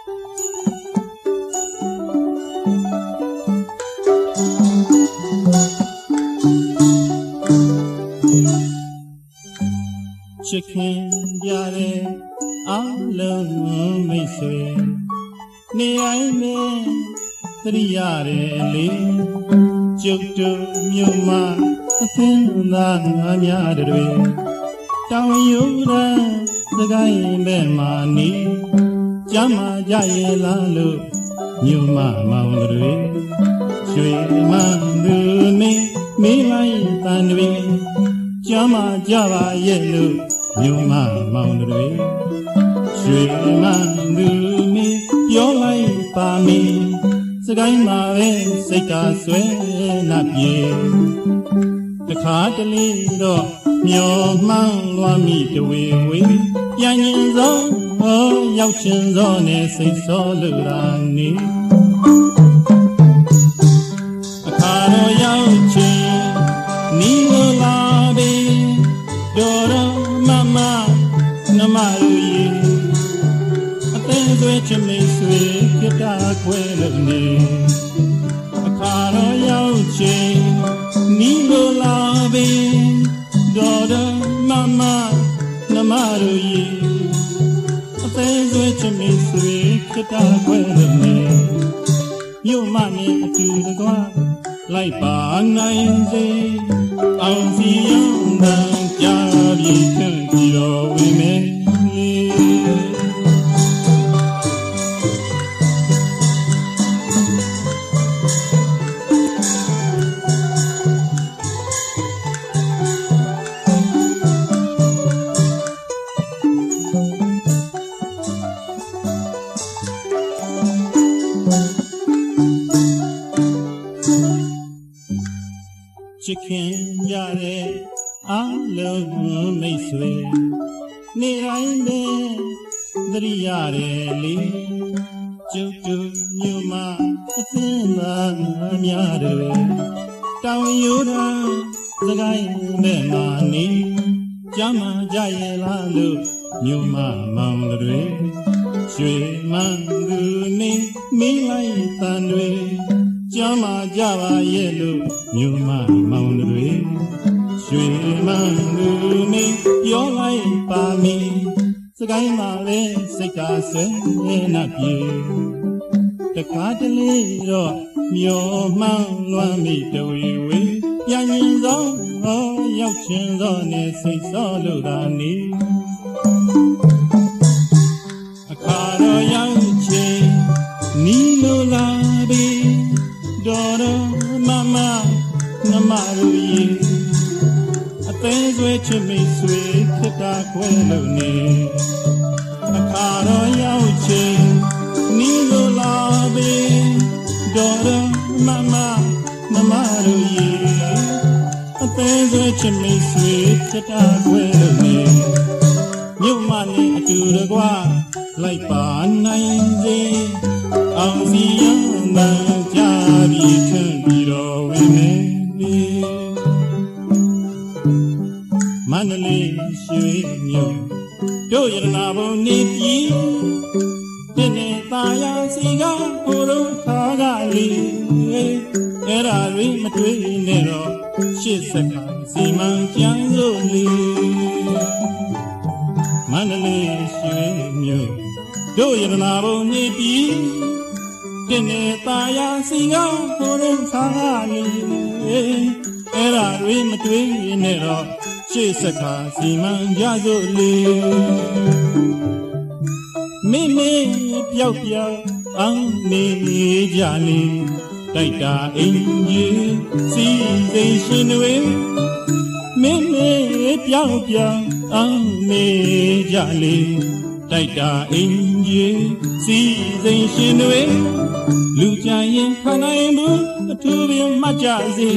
ချစ်ခင်ကြတဲ့အလုံးမိတ်ဆွေနေအိမ်နဲ့သတိရတယ်လေကျုပ်တို့မြို့မှာအသင်းသားများတွေတောင်ယူရန်စကိုင်းဘက်မှာနေ ကြမှာကြရဲ့လားလို့မြို့မမောင်တွေရွှေမန်းသူနေမိလိုက်တန်တွေကြမှာကြပါရဲ့လို့မြို့မမောင်တွေရွှေမန်းသူနေပြောလိုက်ပါမီစကိုင်းမှာပဲစိတ်သာဆွဲနာပြေတခါတလေတော့မျောမှန်းလွမ်းမိတဝေဝေပြန်ရင်သော ဟောရောက်ချင်းသောနဲ့စိတ်ဆောလူရာနေအခါတော့ရောက်ချင်းနီးလာပြီဒေါ်ရမမနမလူကြီးအသင်းသွဲချမိတ်ဆွေကြတာခွဲလို့နေအခါတော့ရောက်ချင်းနီးလာပြီဒေါ်ရမမနမလူကြီးအ သင်းသွဲချမိတ်ဆွေကြတာခွဲလို့နေမြို့မနဲ့အတူတကွာလိုက်ပါနိုင်စေအောင်စီယံတန်ကြပြီထင်ပြီးတော့ဝင်မယ် ချစ်ခင်ကြတဲ့အလုံးမိတ်ဆွေနေတိုင်းပဲသတိရတယ်လေကျုပ်တို့မြို့မှာအသင်းသားများတွေတောင်ယူတာစကိုင်းနဲ့မာနေကြမှာကြရဲ့လားလို့မြို့မမောင်တွေရွှေမန်းသူနေမိလိုက်တန်တွေ ကြမှာကြပါရဲ့လို့မြို့မမောင်တွေရွှေမန်းသူနေပြောလိုက်ပါမီစကိုင်းမှာလဲစိတ်ကားဆွဲနာပြေတခါတလေတော့မျောမှန်းလွမ်းမိတဝေဝေပြန်ရင်သောဟောရောက်ချင်းသောနဲ့စိတ်ဆောလို့သာနေအခါတော့ရောက်ချင်းနီးလိုလာပြီ ဒေါ်ရမမနမရူကြီးအသေးဆွဲချစ်မိတ်ဆွေဖြစ်တာခွဲလို့နေအခါတော့ရောက်ချင်းနီးလိုလာပြီဒေါ်ရမမနမရူကြီးအသေးဆွဲချစ်မိတ်ဆွေဖြစ်တာခွဲလို့နေမြို့မနဲ့အတူတကွာလိုက်ပါနိုင်စေအောင်စီယံ တန်ကြပြီးထင်ပြီးတော့ဝင်နေမန္တလေးရွှေမြို့တို့ရတနာဘုံနေပြည်တင်းနေသားရစီကဟိုတို့ခါကလေးအဲ့ဒါတွေမတွေ့နဲ့တော့ရှစ်စက်ကစီမံကြံလို့လေမန္တလေးရွှေမြို့တို့ရတနာဘုံနေပြ ည်တင်းနေသားရစီကဟိုတို့ခါကလေးအဲ့ဒါတွေမတွေ့နဲ့တော့ရှေ့ဆက်ခါစီမံကြစို့လေမိမိပျောက်ပျောက်အောင်နေကြလေတိုက်တာအင်ကြီးစီစိန်ရှင်တွေမိမိပျောက်ပျောက်အောင်နေကြလေ တိုက်တာအင်ကြီးစီစိန်ရှင်တွေလူကြရင်ခနိုင်ဘူးအထူးပင်မှတ်ကြစေ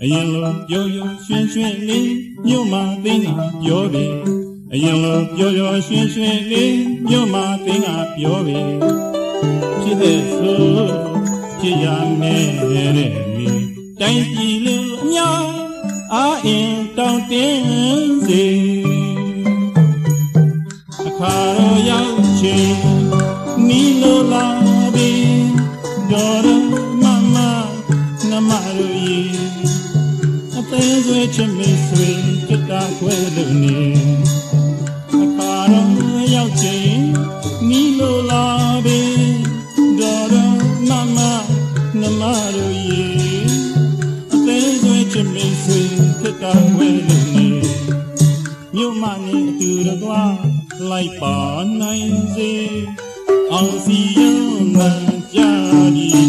အရင်လိုပြောရရွှင်ရွှင်လေးမြို့မှာသိငါပြောပြီအရင်လိုပြောရရွှင်ရွှင်လေးမြို့မှာသိငါပြောပြီဖြစ်တဲ့ဆိုဖြစ်ရမယ်တဲ့လေတိုင်းပြည်လူအများအာအင်တောင်းတင်းစေ ခါရောရောက်ချင်းနီလိုလာပြီဒေါ်ရမမနမရူအသေးဆွေချစ်မိဆွေကြတာခွဲလို့နေအခါတော့ရောက်ချင်းနီလိုလာပြီဒေါ်ရမမနမရူအသေးဆွေချစ်မိဆွေကြတာခွဲလို့နေမြို့မနဲ့အတူတကွာလိုက်ပါနိုင်စေ 江西人民家里。